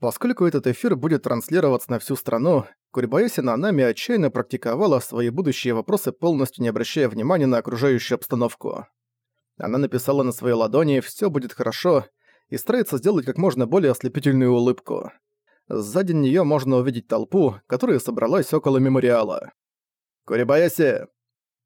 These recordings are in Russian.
Поскольку этот эфир будет транслироваться на всю страну, Курибаеси Нанами отчаянно практиковала свои будущие вопросы, полностью не обращая внимания на окружающую обстановку. Она написала на своей ладони «Всё будет хорошо» и старается сделать как можно более ослепительную улыбку. Сзади неё можно увидеть толпу, которая собралась около мемориала. «Курибаяси!»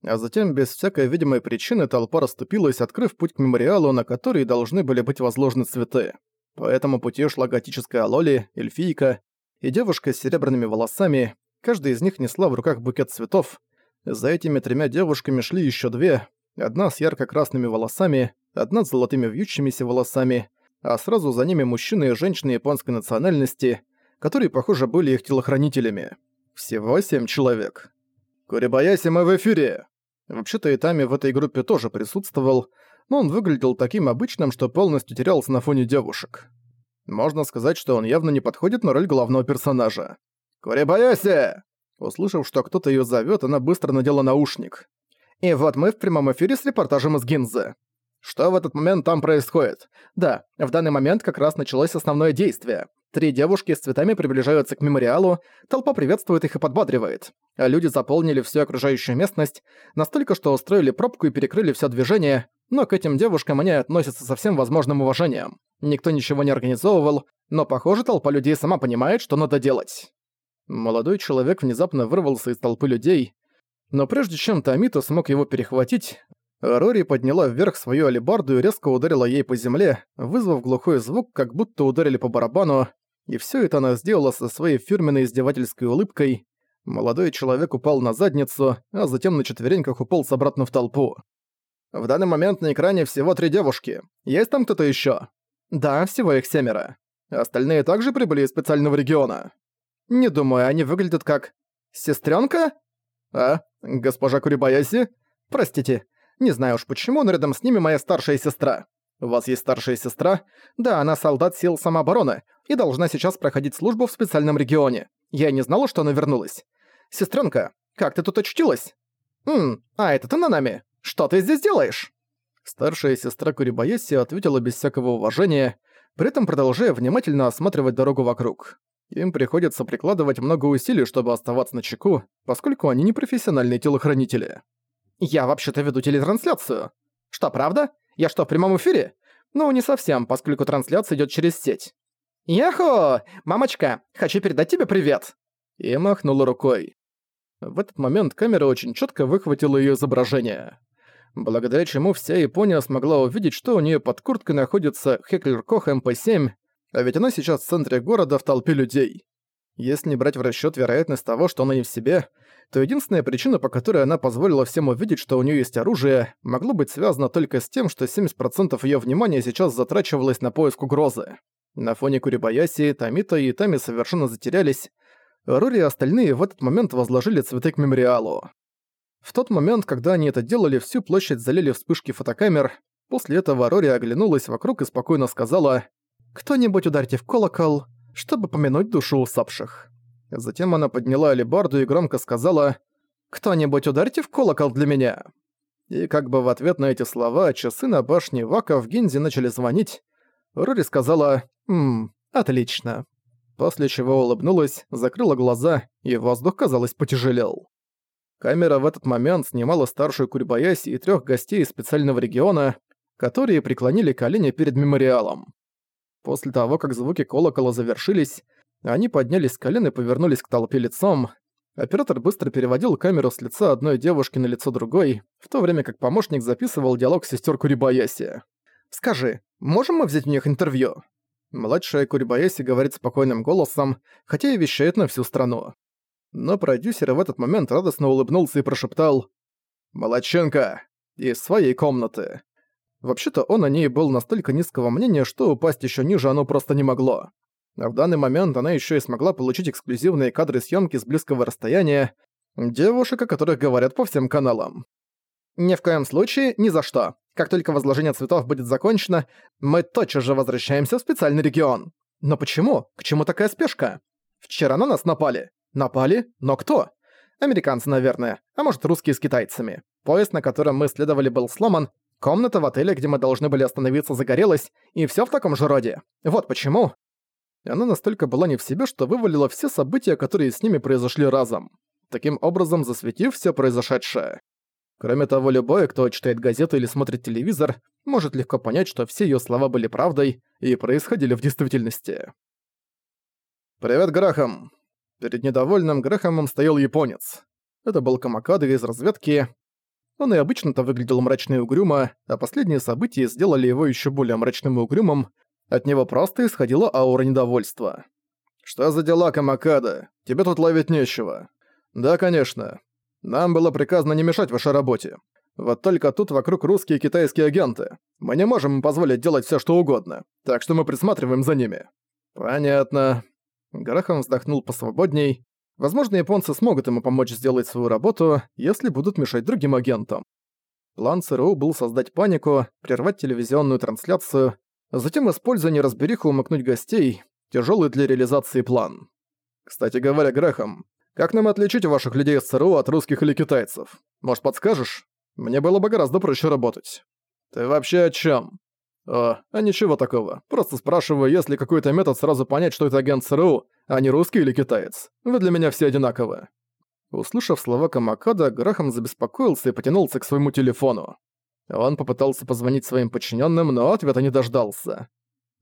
А затем, без всякой видимой причины, толпа расступилась, открыв путь к мемориалу, на который должны были быть возложены цветы. По этому пути шла готическая Лоли, эльфийка и девушка с серебряными волосами, каждая из них несла в руках букет цветов. За этими тремя девушками шли еще две, одна с ярко-красными волосами, одна с золотыми вьющимися волосами, а сразу за ними мужчины и женщины японской национальности, которые, похоже, были их телохранителями. Всего семь человек. «Курибаяси, мы в эфире!» Вообще-то Итами в этой группе тоже присутствовал, но он выглядел таким обычным, что полностью терялся на фоне девушек. Можно сказать, что он явно не подходит на роль главного персонажа. «Курибаяси!» Услышав, что кто-то её зовёт, она быстро надела наушник. «И вот мы в прямом эфире с репортажем из Гинзы. Что в этот момент там происходит? Да, в данный момент как раз началось основное действие. Три девушки с цветами приближаются к мемориалу, толпа приветствует их и подбадривает. А люди заполнили всю окружающую местность, настолько, что устроили пробку и перекрыли всё движение, но к этим девушкам они относятся со всем возможным уважением. Никто ничего не организовывал, но, похоже, толпа людей сама понимает, что надо делать. Молодой человек внезапно вырвался из толпы людей, но прежде чем Тамито смог его перехватить, Рори подняла вверх свою алебарду и резко ударила ей по земле, вызвав глухой звук, как будто ударили по барабану, и все это она сделала со своей фирменной издевательской улыбкой. Молодой человек упал на задницу, а затем на четвереньках уполз обратно в толпу. В данный момент на экране всего три девушки. Есть там кто-то еще? Да, всего их семеро. Остальные также прибыли из специального региона. Не думаю, они выглядят как... Сестренка? А, госпожа Курибаяси? Простите, не знаю уж почему, но рядом с ними моя старшая сестра. У вас есть старшая сестра? Да, она солдат сил самообороны и должна сейчас проходить службу в специальном регионе. Я не знала, что она вернулась. Сестренка, как ты тут очутилась? Ммм, а это ты на нами? Что ты здесь делаешь?» Старшая сестра Курибаеси ответила без всякого уважения, при этом продолжая внимательно осматривать дорогу вокруг. Им приходится прикладывать много усилий, чтобы оставаться на чеку, поскольку они не профессиональные телохранители. «Я вообще-то веду телетрансляцию. Что, правда? Я что, в прямом эфире? Ну, не совсем, поскольку трансляция идет через сеть. «Яхо! Мамочка, хочу передать тебе привет!» И махнула рукой. В этот момент камера очень четко выхватила ее изображение благодаря чему вся Япония смогла увидеть, что у нее под курткой находится Хеклер Кох МП-7, а ведь она сейчас в центре города в толпе людей. Если не брать в расчет вероятность того, что она не в себе, то единственная причина, по которой она позволила всем увидеть, что у нее есть оружие, могло быть связано только с тем, что 70% ее внимания сейчас затрачивалось на поиск угрозы. На фоне Курибаяси, Тамита и Тами совершенно затерялись. Рури и остальные в этот момент возложили цветы к мемориалу. В тот момент, когда они это делали, всю площадь залили вспышки фотокамер. После этого Рори оглянулась вокруг и спокойно сказала «Кто-нибудь ударьте в колокол, чтобы помянуть душу усопших». Затем она подняла алебарду и громко сказала «Кто-нибудь ударьте в колокол для меня». И как бы в ответ на эти слова часы на башне Вака в Гинзе начали звонить. Рори сказала «Ммм, отлично». После чего улыбнулась, закрыла глаза, и воздух, казалось, потяжелел. Камера в этот момент снимала старшую Курибаяси и трех гостей из специального региона, которые преклонили колени перед мемориалом. После того, как звуки колокола завершились, они поднялись с колен и повернулись к толпе лицом. Оператор быстро переводил камеру с лица одной девушки на лицо другой, в то время как помощник записывал диалог сестер Курибаяси. «Скажи, можем мы взять у них интервью?» Младшая Курибаяси говорит спокойным голосом, хотя и вещает на всю страну но продюсер в этот момент радостно улыбнулся и прошептал «Молодченко!» из своей комнаты. Вообще-то он о ней был настолько низкого мнения, что упасть еще ниже оно просто не могло. А в данный момент она еще и смогла получить эксклюзивные кадры съемки с близкого расстояния, девушек, о которых говорят по всем каналам. Ни в коем случае, ни за что. Как только возложение цветов будет закончено, мы тотчас же возвращаемся в специальный регион. Но почему? К чему такая спешка? Вчера на нас напали. Напали? Но кто? Американцы, наверное. А может, русские с китайцами. Поезд, на котором мы следовали, был сломан. Комната в отеле, где мы должны были остановиться, загорелась. И всё в таком же роде. Вот почему. она настолько была не в себе, что вывалила все события, которые с ними произошли разом, таким образом засветив все произошедшее. Кроме того, любой, кто читает газеты или смотрит телевизор, может легко понять, что все её слова были правдой и происходили в действительности. «Привет, Грахам!» Перед недовольным Грахамом стоял японец. Это был Камакада из разведки. Он и обычно-то выглядел мрачно и угрюмо, а последние события сделали его ещё более мрачным и угрюмым. От него просто исходила аура недовольства. «Что за дела, Камакада? Тебе тут ловить нечего». «Да, конечно. Нам было приказано не мешать вашей работе. Вот только тут вокруг русские и китайские агенты. Мы не можем им позволить делать все, что угодно, так что мы присматриваем за ними». «Понятно». Гарахан вздохнул посвободней. Возможно, японцы смогут ему помочь сделать свою работу, если будут мешать другим агентам. План ЦРУ был создать панику, прервать телевизионную трансляцию, затем, используя неразбериху, умыкнуть гостей, тяжелый для реализации план. Кстати говоря, Грэхэм, как нам отличить ваших людей из ЦРУ от русских или китайцев? Может, подскажешь? Мне было бы гораздо проще работать. Ты вообще о чем? О, а ничего такого. Просто спрашиваю, есть ли какой-то метод сразу понять, что это агент ЦРУ, а не русский или китаец. Вы для меня все одинаковы. Услышав слова Камакада, Грахам забеспокоился и потянулся к своему телефону. Он попытался позвонить своим подчиненным, но ответа не дождался.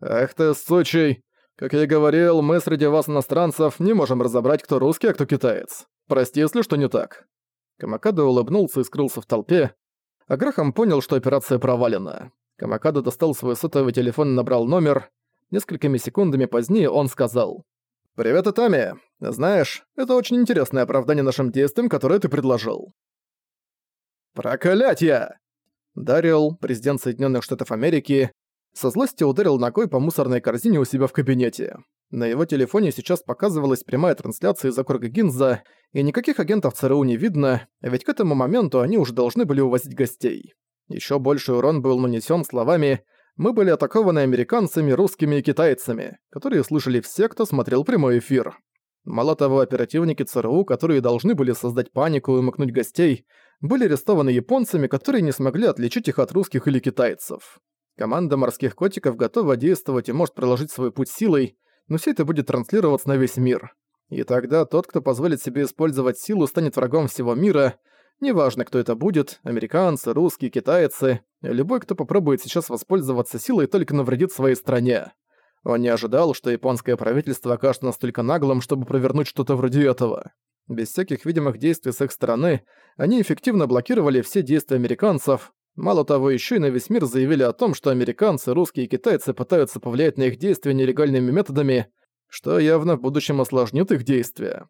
«Эх ты, сучий! Как я и говорил, мы среди вас, иностранцев, не можем разобрать, кто русский, а кто китаец. Прости, если что не так». Камакада улыбнулся и скрылся в толпе, а Грахам понял, что операция провалена. Камакада достал свой сотовый телефон и набрал номер. Несколькими секундами позднее он сказал. «Привет, Итами. Знаешь, это очень интересное оправдание нашим действиям, которое ты предложил». «Проклятье!» Дарил, президент Соединенных Штатов Америки, со злости ударил ногой по мусорной корзине у себя в кабинете. На его телефоне сейчас показывалась прямая трансляция из округа Гинза, и никаких агентов ЦРУ не видно, ведь к этому моменту они уже должны были увозить гостей. Еще больший урон был нанесен словами «Мы были атакованы американцами, русскими и китайцами», которые слышали все, кто смотрел прямой эфир. Мало того, оперативники ЦРУ, которые должны были создать панику и умыкнуть гостей, были арестованы японцами, которые не смогли отличить их от русских или китайцев. Команда морских котиков готова действовать и может проложить свой путь силой, но все это будет транслироваться на весь мир. И тогда тот, кто позволит себе использовать силу, станет врагом всего мира. Неважно, кто это будет, американцы, русские, китайцы, любой, кто попробует сейчас воспользоваться силой, только навредит своей стране. Он не ожидал, что японское правительство окажется настолько наглым, чтобы провернуть что-то вроде этого. Без всяких видимых действий с их стороны, они эффективно блокировали все действия американцев, Мало того, еще и на весь мир заявили о том, что американцы, русские и китайцы пытаются повлиять на их действия нелегальными методами, что явно в будущем осложнит их действия.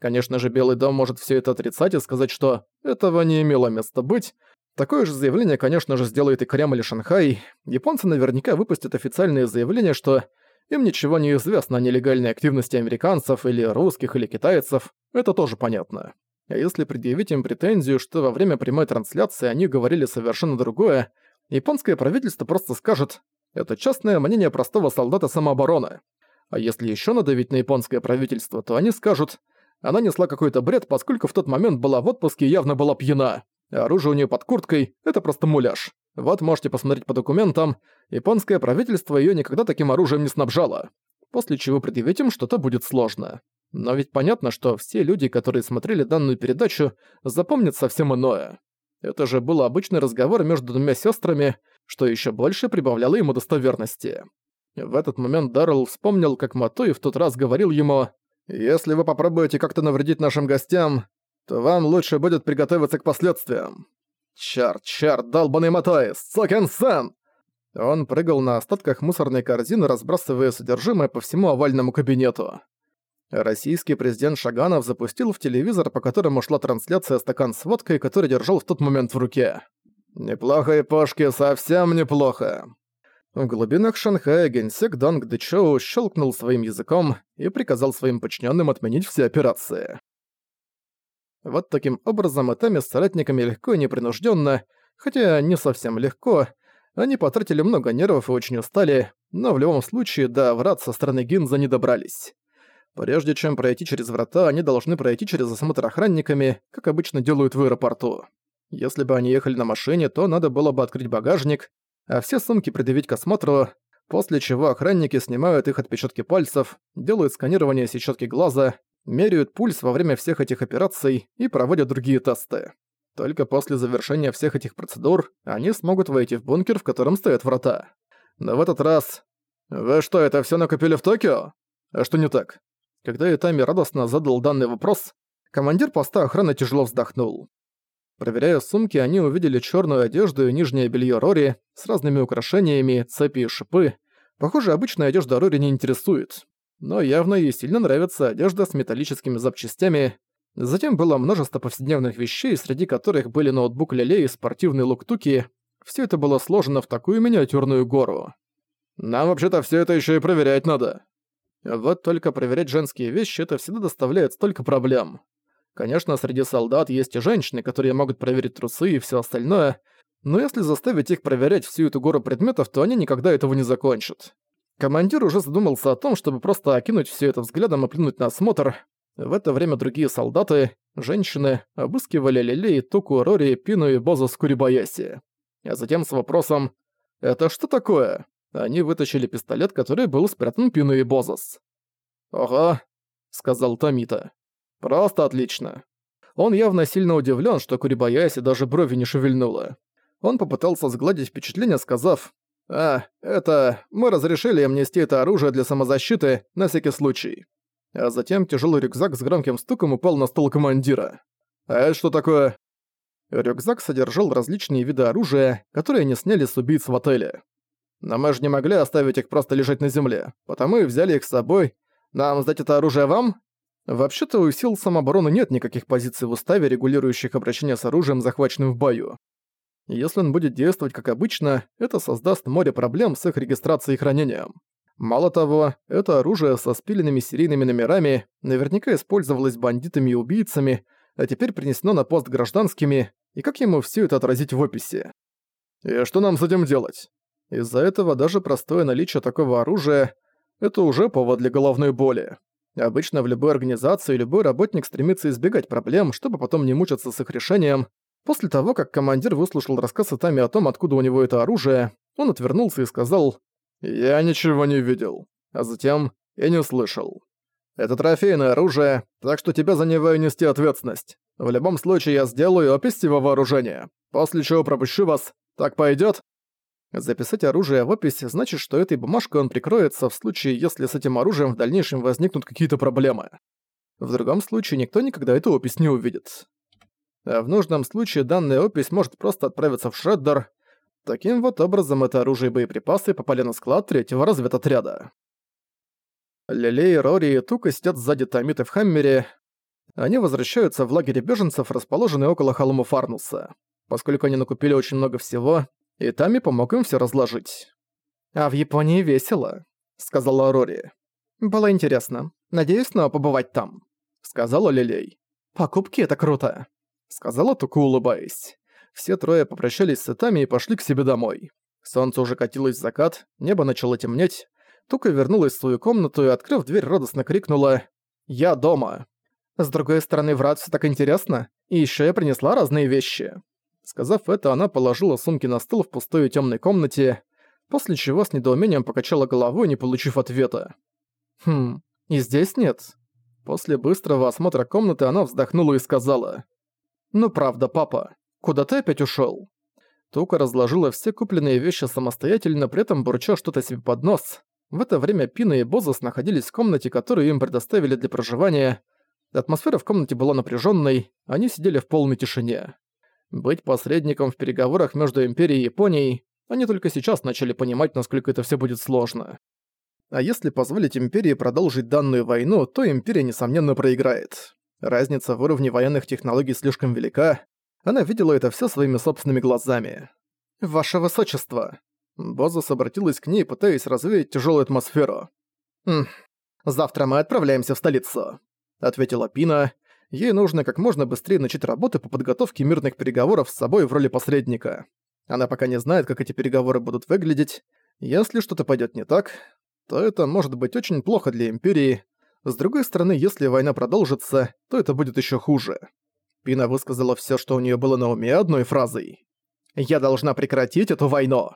Конечно же, Белый дом может все это отрицать и сказать, что этого не имело места быть. Такое же заявление, конечно же, сделает и Кремль или Шанхай. Японцы наверняка выпустят официальное заявление, что им ничего не известно о нелегальной активности американцев или русских или китайцев. Это тоже понятно. А если предъявить им претензию, что во время прямой трансляции они говорили совершенно другое, японское правительство просто скажет «это частное мнение простого солдата самообороны». А если еще надавить на японское правительство, то они скажут «она несла какой-то бред, поскольку в тот момент была в отпуске и явно была пьяна, оружие у нее под курткой – это просто муляж». Вот можете посмотреть по документам, японское правительство ее никогда таким оружием не снабжало. После чего предъявить им что-то будет сложно. Но ведь понятно, что все люди, которые смотрели данную передачу, запомнят совсем иное. Это же был обычный разговор между двумя сестрами, что еще больше прибавляло ему достоверности. В этот момент Даррелл вспомнил, как Матуи в тот раз говорил ему «Если вы попробуете как-то навредить нашим гостям, то вам лучше будет приготовиться к последствиям». «Чёрт, чёрт, долбаный Матуи, сукин-сан!» Он прыгал на остатках мусорной корзины, разбрасывая содержимое по всему овальному кабинету. Российский президент Шаганов запустил в телевизор, по которому шла трансляция стакан с водкой, который держал в тот момент в руке. «Неплохо, Япошки, совсем неплохо». В глубинах Шанхая генсек Донг Дэчоу щелкнул своим языком и приказал своим подчиненным отменить все операции. Вот таким образом Этами с соратниками легко и непринужденно, хотя не совсем легко, они потратили много нервов и очень устали, но в любом случае до врат со стороны Гинза не добрались. Прежде чем пройти через врата, они должны пройти через осмотр охранниками, как обычно делают в аэропорту. Если бы они ехали на машине, то надо было бы открыть багажник, а все сумки предъявить к осмотру. после чего охранники снимают их отпечатки пальцев, делают сканирование сетчатки глаза, меряют пульс во время всех этих операций и проводят другие тесты. Только после завершения всех этих процедур они смогут войти в бункер, в котором стоят врата. Но в этот раз... «Вы что, это все накопили в Токио?» «А что не так?» Когда Итами радостно задал данный вопрос, командир поста охраны тяжело вздохнул. Проверяя сумки, они увидели черную одежду и нижнее белье Рори с разными украшениями, цепи и шипы. Похоже, обычная одежда Рори не интересует. Но явно ей сильно нравится одежда с металлическими запчастями. Затем было множество повседневных вещей, среди которых были ноутбук Леле и спортивный лук Туки. Все это было сложено в такую миниатюрную гору. «Нам вообще-то все это еще и проверять надо», вот только проверять женские вещи это всегда доставляет столько проблем. Конечно, среди солдат есть и женщины, которые могут проверить трусы и все остальное, но если заставить их проверять всю эту гору предметов, то они никогда этого не закончат. Командир уже задумался о том, чтобы просто окинуть все это взглядом и плюнуть на осмотр. В это время другие солдаты, женщины, обыскивали Лилей, Туку, Рори, Пину и Бозу с Курибаяси. А затем с вопросом «Это что такое?» Они вытащили пистолет, который был спрятан Пину и Бозос. «Ого», — сказал Томита. «Просто отлично». Он явно сильно удивлен, что Курибаяси даже брови не шевельнула. Он попытался сгладить впечатление, сказав, «А, это... мы разрешили им нести это оружие для самозащиты на всякий случай». А затем тяжелый рюкзак с громким стуком упал на стол командира. «А это что такое?» Рюкзак содержал различные виды оружия, которые они сняли с убийц в отеле. Но мы же не могли оставить их просто лежать на земле, потому и взяли их с собой. Нам сдать это оружие вам? Вообще-то у сил самообороны нет никаких позиций в уставе, регулирующих обращение с оружием, захваченным в бою. Если он будет действовать как обычно, это создаст море проблем с их регистрацией и хранением. Мало того, это оружие со спиленными серийными номерами наверняка использовалось бандитами и убийцами, а теперь принесено на пост гражданскими, и как ему все это отразить в описи? «И что нам с этим делать?» Из-за этого даже простое наличие такого оружия – это уже повод для головной боли. Обычно в любой организации любой работник стремится избегать проблем, чтобы потом не мучиться с их решением. После того, как командир выслушал рассказ Итами о том, откуда у него это оружие, он отвернулся и сказал «Я ничего не видел», а затем «Я не слышал». Это трофейное оружие, так что тебя за него и нести ответственность. В любом случае я сделаю опись его вооружения, после чего пропущу вас. Так пойдет? Записать оружие в опись значит, что этой бумажкой он прикроется в случае, если с этим оружием в дальнейшем возникнут какие-то проблемы. В другом случае никто никогда эту опись не увидит. А в нужном случае данная опись может просто отправиться в шреддер. Таким вот образом это оружие и боеприпасы попали на склад третьего разведотряда. Лилей, Рори и Тука сидят сзади Томиты в Хаммере. Они возвращаются в лагерь беженцев, расположенный около холма Фарнуса. Поскольку они накупили очень много всего, и Тами помог им все разложить. «А в Японии весело», — сказала Рори. «Было интересно. Надеюсь снова побывать там», — сказала Лилей. «Покупки — это круто», — сказала Туку, улыбаясь. Все трое попрощались с Итами и пошли к себе домой. Солнце уже катилось в закат, небо начало темнеть. Тука вернулась в свою комнату и, открыв дверь, радостно крикнула «Я дома!». С другой стороны, врат все так интересно, и еще я принесла разные вещи. Сказав это, она положила сумки на стол в пустой и тёмной комнате, после чего с недоумением покачала головой, не получив ответа. «Хм, и здесь нет?» После быстрого осмотра комнаты она вздохнула и сказала. «Ну правда, папа, куда ты опять ушёл?» Тука разложила все купленные вещи самостоятельно, при этом бурча что-то себе под нос. В это время Пина и Бозас находились в комнате, которую им предоставили для проживания. Атмосфера в комнате была напряженной, они сидели в полной тишине. Быть посредником в переговорах между Империей и Японией, они только сейчас начали понимать, насколько это все будет сложно. А если позволить Империи продолжить данную войну, то Империя, несомненно, проиграет. Разница в уровне военных технологий слишком велика. Она видела это все своими собственными глазами. «Ваше Высочество!» Бозус обратилась к ней, пытаясь развеять тяжелую атмосферу. «Хм, завтра мы отправляемся в столицу», — ответила Пина, Ей нужно как можно быстрее начать работу по подготовке мирных переговоров с собой в роли посредника. Она пока не знает, как эти переговоры будут выглядеть. Если что-то пойдет не так, то это может быть очень плохо для Империи. С другой стороны, если война продолжится, то это будет еще хуже. Пина высказала все, что у нее было на уме одной фразой. «Я должна прекратить эту войну!»